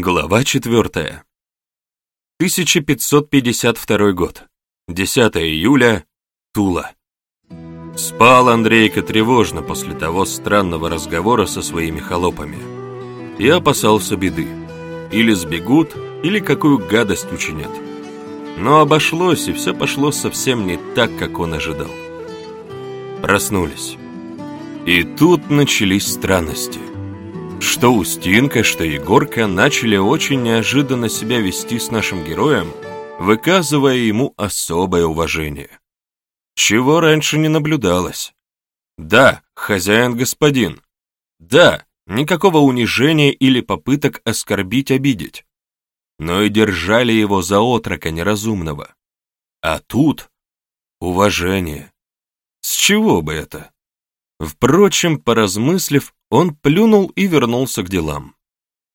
Глава 4. 1552 год. 10 июля. Тула. Спал Андрейка тревожно после того странного разговора со своими холопами. Я опасался беды. Или сбегут, или какую гадость учинят. Но обошлось, и все пошло совсем не так, как он ожидал. Проснулись. И тут начались странности. Что Устинка, что Егорка начали очень неожиданно себя вести с нашим героем, выказывая ему особое уважение. Чего раньше не наблюдалось. Да, хозяин-господин. Да, никакого унижения или попыток оскорбить, обидеть. Но и держали его за отрока неразумного. А тут уважение. С чего бы это? Впрочем, поразмыслив, он плюнул и вернулся к делам.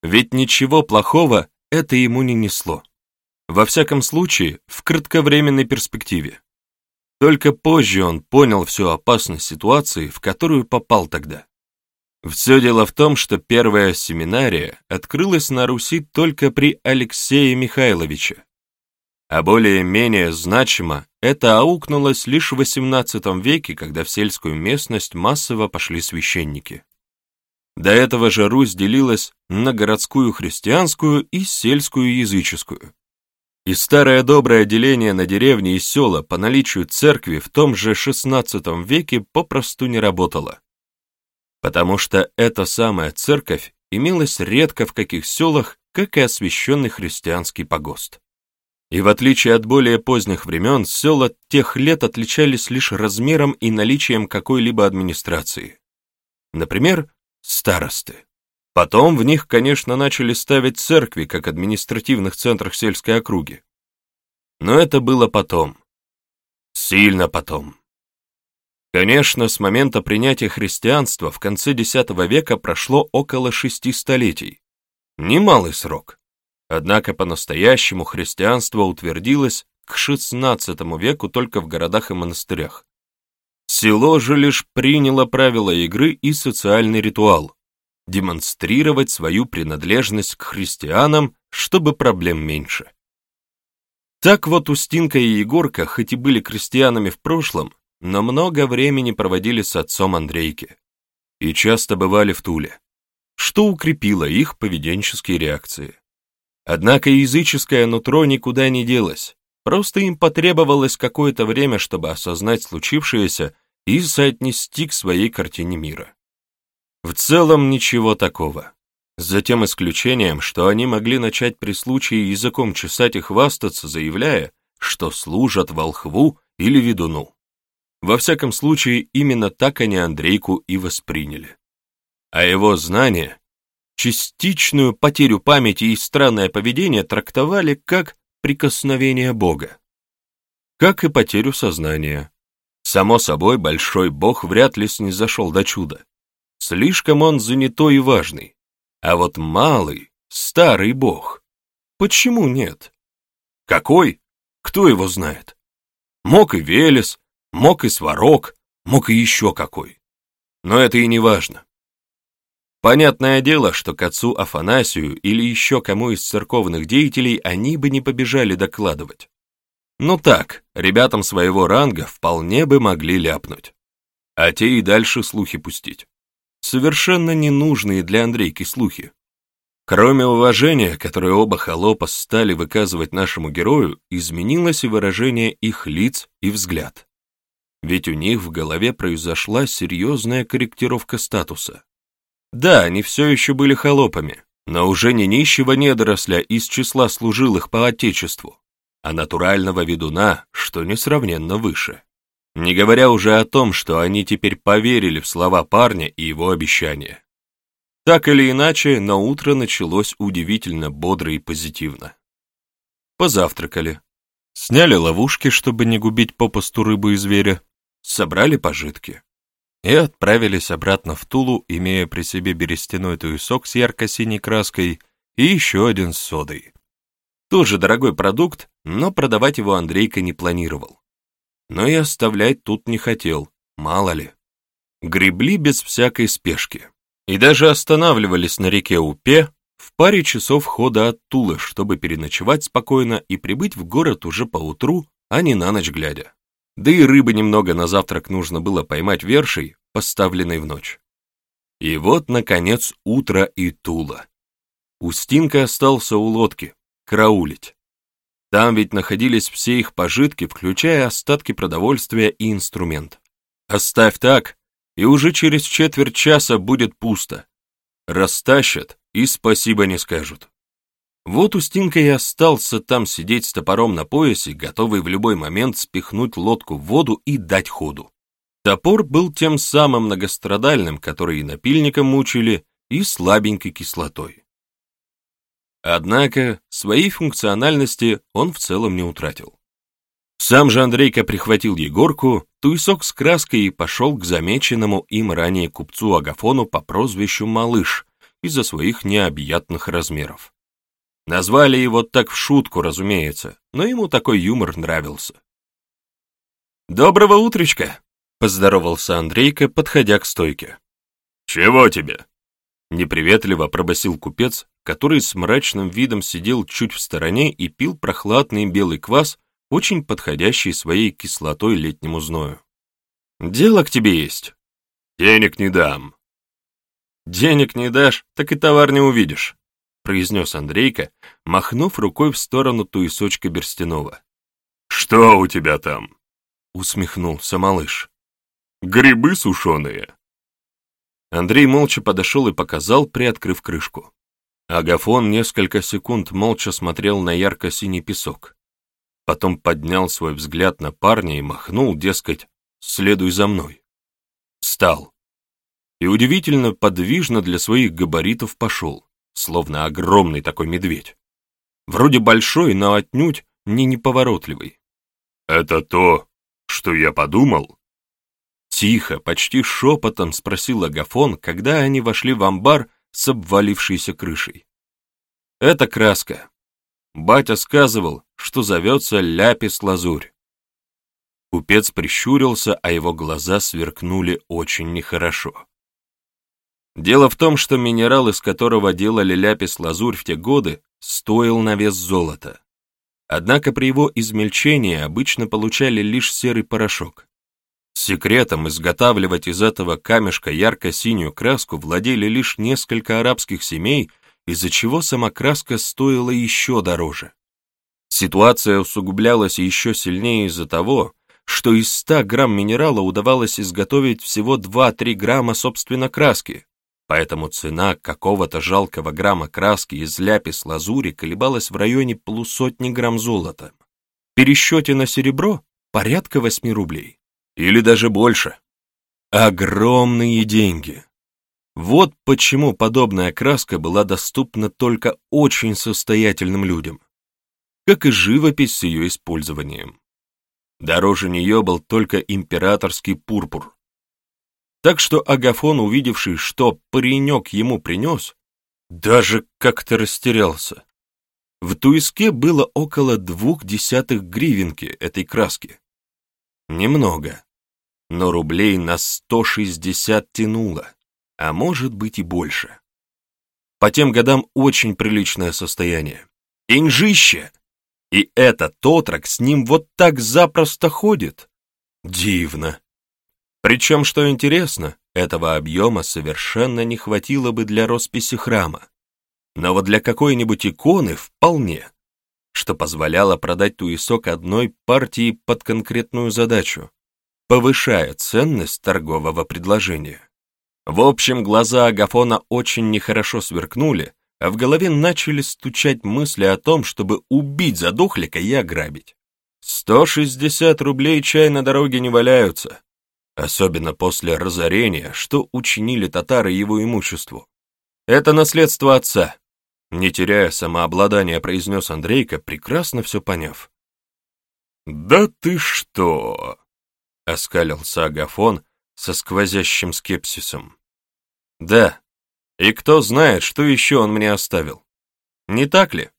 Ведь ничего плохого это ему не несло. Во всяком случае, в кратковременной перспективе. Только позже он понял всю опасность ситуации, в которую попал тогда. Все дело в том, что первая семинария открылась на Руси только при Алексее Михайловиче, а более-менее значимо это аукнулось лишь в XVIII веке, когда в сельскую местность массово пошли священники. До этого же Русь делилась на городскую христианскую и сельскую языческую. И старое доброе деление на деревни и села по наличию церкви в том же XVI веке попросту не работало. Потому что эта самая церковь имелась редко в каких селах, как и освященный христианский погост. И в отличие от более поздних времен, села тех лет отличались лишь размером и наличием какой-либо администрации. Например, старосты. Потом в них, конечно, начали ставить церкви, как административных центрах сельской округи. Но это было потом. Сильно потом. Конечно, с момента принятия христианства в конце X века прошло около шести столетий. Немалый срок. Однако по-настоящему христианство утвердилось к XVI веку только в городах и монастырях. Село же лишь приняло правила игры и социальный ритуал – демонстрировать свою принадлежность к христианам, чтобы проблем меньше. Так вот Устинка и Егорка, хоть и были крестьянами в прошлом, но много времени проводили с отцом Андрейки и часто бывали в Туле, что укрепило их поведенческие реакции. Однако языческое нутро никуда не делось, просто им потребовалось какое-то время, чтобы осознать случившееся и соотнести к своей картине мира. В целом ничего такого. За тем исключением, что они могли начать при случае языком чесать и хвастаться, заявляя, что служат волхву или ведуну. Во всяком случае, именно так они Андрейку и восприняли. А его знания, частичную потерю памяти и странное поведение трактовали как прикосновение Бога, как и потерю сознания, Само собой, большой бог вряд ли снизошел до чуда. Слишком он занятой и важный. А вот малый, старый бог. Почему нет? Какой? Кто его знает? Мог и Велес, мог и Сварог, мог и еще какой. Но это и не важно. Понятное дело, что к отцу Афанасию или еще кому из церковных деятелей они бы не побежали докладывать. Ну так, ребятам своего ранга вполне бы могли ляпнуть. А те и дальше слухи пустить. Совершенно ненужные для Андрейки слухи. Кроме уважения, которое оба холопа стали выказывать нашему герою, изменилось и выражение их лиц и взгляд. Ведь у них в голове произошла серьезная корректировка статуса. Да, они все еще были холопами, но уже не нищего недоросля из числа служилых по отечеству, а натурального ведуна, что несравненно выше. Не говоря уже о том, что они теперь поверили в слова парня и его обещания. Так или иначе, на утро началось удивительно бодро и позитивно. Позавтракали, сняли ловушки, чтобы не губить попусту рыбу и зверя, собрали пожитки и отправились обратно в Тулу, имея при себе берестяной туесок с ярко-синей краской и еще один с содой. Тоже дорогой продукт, но продавать его Андрейка не планировал. Но и оставлять тут не хотел, мало ли. Гребли без всякой спешки. И даже останавливались на реке Упе, в паре часов хода от Тулы, чтобы переночевать спокойно и прибыть в город уже поутру, а не на ночь глядя. Да и рыбы немного на завтрак нужно было поймать вершей, поставленной в ночь. И вот, наконец, утро и Тула. Устинка остался у лодки, караулить. Там ведь находились все их пожитки, включая остатки продовольствия и инструмент. Оставь так, и уже через четверть часа будет пусто. Растащат и спасибо не скажут. Вот Устинка и остался там сидеть с топором на поясе, готовый в любой момент спихнуть лодку в воду и дать ходу. Топор был тем самым многострадальным, который и напильником мучили, и слабенькой кислотой. Однако своей функциональности он в целом не утратил. Сам же Андрейка прихватил Егорку, туесок с краской и пошел к замеченному им ранее купцу Агафону по прозвищу Малыш из-за своих необъятных размеров. Назвали его так в шутку, разумеется, но ему такой юмор нравился. «Доброго утречка!» — поздоровался Андрейка, подходя к стойке. «Чего тебе?» — неприветливо пробасил купец, который с мрачным видом сидел чуть в стороне и пил прохладный белый квас, очень подходящий своей кислотой летнему зною. «Дело к тебе есть». «Денег не дам». «Денег не дашь, так и товар не увидишь», произнес Андрейка, махнув рукой в сторону туесочка Берстянова. «Что у тебя там?» усмехнулся малыш. «Грибы сушеные». Андрей молча подошел и показал, приоткрыв крышку. Агафон несколько секунд молча смотрел на ярко-синий песок. Потом поднял свой взгляд на парня и махнул, дескать, «Следуй за мной». Встал. И удивительно подвижно для своих габаритов пошел словно огромный такой медведь. Вроде большой, но отнюдь не неповоротливый. «Это то, что я подумал?» Тихо, почти шепотом спросил Агафон, когда они вошли в амбар с обвалившейся крышей. «Это краска. Батя сказывал, что зовется ляпис-лазурь». Купец прищурился, а его глаза сверкнули очень нехорошо. Дело в том, что минерал, из которого делали ляпис-лазурь в те годы, стоил на вес золота. Однако при его измельчении обычно получали лишь серый порошок. Секретом изготавливать из этого камешка ярко-синюю краску владели лишь несколько арабских семей, из-за чего сама краска стоила еще дороже. Ситуация усугублялась еще сильнее из-за того, что из 100 грамм минерала удавалось изготовить всего 2-3 грамма собственно краски, поэтому цена какого-то жалкого грамма краски из ляпис-лазури колебалась в районе полусотни грамм золота. В пересчете на серебро порядка 8 рублей. Или даже больше. Огромные деньги. Вот почему подобная краска была доступна только очень состоятельным людям, как и живопись с ее использованием. Дороже нее был только императорский пурпур, так что Агафон, увидевший, что паренек ему принес, даже как-то растерялся. В туиске было около двух десятых гривенки этой краски. Немного, но рублей на сто шестьдесят тянуло, а может быть и больше. По тем годам очень приличное состояние. Деньжище! И этот отрок с ним вот так запросто ходит. Дивно. Причем, что интересно, этого объема совершенно не хватило бы для росписи храма. Но вот для какой-нибудь иконы вполне, что позволяло продать туесок одной партии под конкретную задачу, повышая ценность торгового предложения. В общем, глаза Агафона очень нехорошо сверкнули, а в голове начали стучать мысли о том, чтобы убить задохлика и ограбить. 160 рублей чай на дороге не валяются, особенно после разорения, что учинили татары его имуществу. Это наследство отца, не теряя самообладания, произнес Андрейка, прекрасно все поняв. «Да ты что!» — оскалился Агафон со сквозящим скепсисом. «Да, и кто знает, что еще он мне оставил. Не так ли?»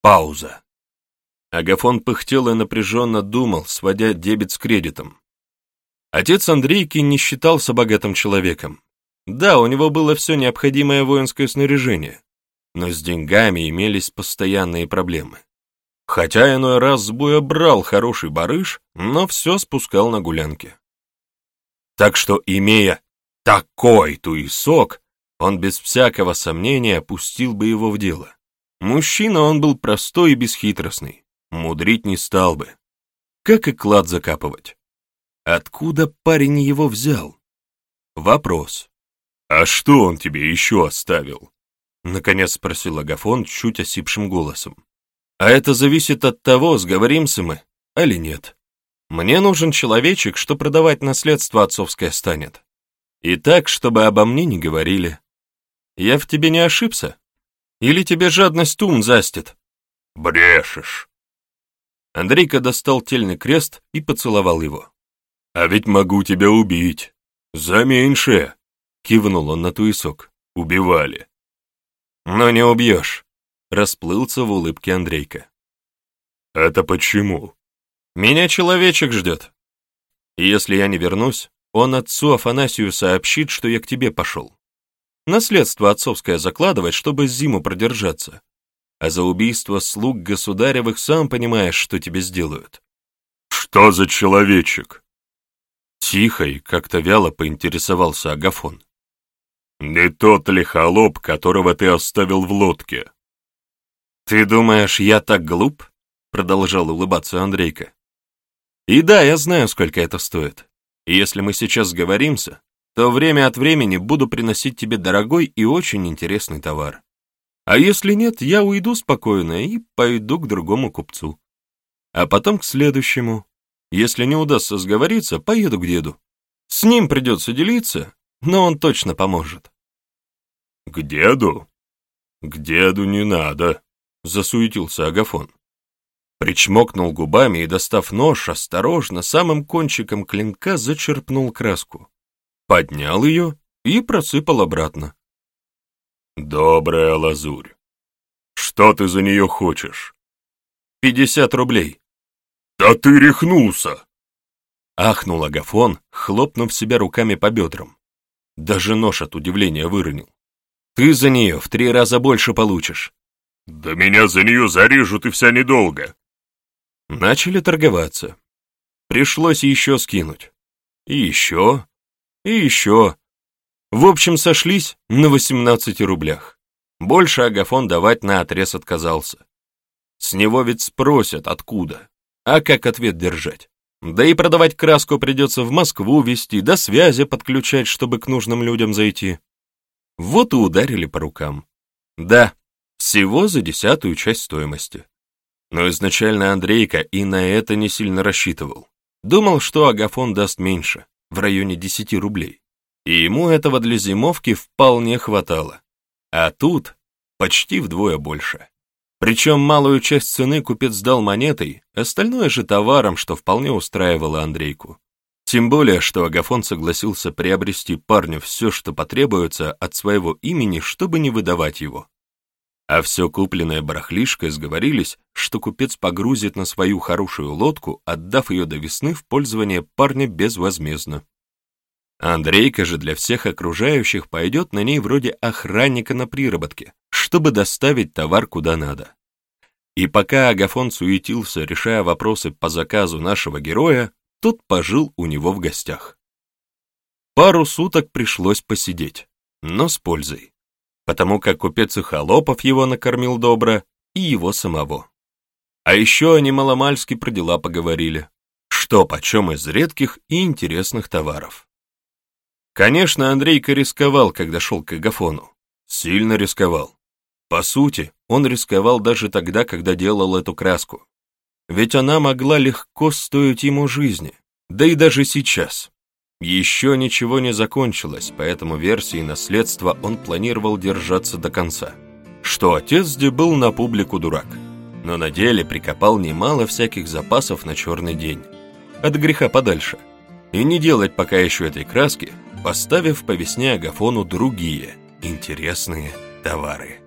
Пауза. Агафон пыхтел и напряженно думал, сводя дебет с кредитом. Отец Андрейки не считался богатым человеком, Да, у него было все необходимое воинское снаряжение, но с деньгами имелись постоянные проблемы. Хотя иной раз с боя брал хороший барыш, но все спускал на гулянке. Так что, имея такой туесок, он без всякого сомнения пустил бы его в дело. Мужчина он был простой и бесхитростный, мудрить не стал бы. Как и клад закапывать. Откуда парень его взял? Вопрос. «А что он тебе еще оставил?» Наконец спросил Агафон чуть осипшим голосом. «А это зависит от того, сговоримся мы, или нет. Мне нужен человечек, что продавать наследство отцовское станет. И так, чтобы обо мне не говорили. Я в тебе не ошибся? Или тебе жадность ум застит?» «Брешешь!» Андрейка достал тельный крест и поцеловал его. «А ведь могу тебя убить. За меньшее!» Кивнул он на туесок. «Убивали». «Но не убьешь», — расплылся в улыбке Андрейка. «Это почему?» «Меня человечек ждет. Если я не вернусь, он отцу Афанасию сообщит, что я к тебе пошел. Наследство отцовское закладывать, чтобы зиму продержаться. А за убийство слуг государевых сам понимаешь, что тебе сделают». «Что за человечек?» Тихо и как-то вяло поинтересовался Агафон. «Не тот ли холоп, которого ты оставил в лодке?» «Ты думаешь, я так глуп?» — продолжал улыбаться Андрейка. «И да, я знаю, сколько это стоит. Если мы сейчас сговоримся, то время от времени буду приносить тебе дорогой и очень интересный товар. А если нет, я уйду спокойно и пойду к другому купцу. А потом к следующему. Если не удастся сговориться, поеду к деду. С ним придется делиться, но он точно поможет. «К деду? К деду не надо», — засуетился Агафон. Причмокнул губами и, достав нож, осторожно, самым кончиком клинка зачерпнул краску. Поднял ее и просыпал обратно. «Добрая лазурь. Что ты за нее хочешь?» «Пятьдесят рублей». «Да ты рехнулся!» Ахнул Агафон, хлопнув себя руками по бедрам. Даже нож от удивления выронил. «Ты за нее в три раза больше получишь». «Да меня за нее зарежут и вся недолго». Начали торговаться. Пришлось еще скинуть. И еще, и еще. В общем, сошлись на 18 рублях. Больше Агафон давать на отрез отказался. С него ведь спросят, откуда, а как ответ держать. Да и продавать краску придется в Москву везти, до связи подключать, чтобы к нужным людям зайти. Вот и ударили по рукам. Да, всего за десятую часть стоимости. Но изначально Андрейка и на это не сильно рассчитывал. Думал, что Агафон даст меньше, в районе 10 рублей. И ему этого для зимовки вполне хватало. А тут почти вдвое больше. Причем малую часть цены купец дал монетой, остальное же товаром, что вполне устраивало Андрейку. Тем более, что Агафон согласился приобрести парню все, что потребуется от своего имени, чтобы не выдавать его. А все купленное барахлишко сговорились, что купец погрузит на свою хорошую лодку, отдав ее до весны в пользование парня безвозмездно. Андрейка же для всех окружающих пойдет на ней вроде охранника на приработке, чтобы доставить товар куда надо. И пока Агафон суетился, решая вопросы по заказу нашего героя, тот пожил у него в гостях. Пару суток пришлось посидеть, но с пользой, потому как купец и холопов его накормил добро, и его самого. А еще они маломальски про дела поговорили, что почем из редких и интересных товаров. Конечно, Андрейка рисковал, когда шел к Агафону. Сильно рисковал. По сути, он рисковал даже тогда, когда делал эту краску. Ведь она могла легко стоить ему жизни, да и даже сейчас. Еще ничего не закончилось, поэтому версии наследства он планировал держаться до конца. Что отец где был на публику дурак, но на деле прикопал немало всяких запасов на черный день. От греха подальше. И не делать пока еще этой краски – поставив по весне Агафону другие интересные товары.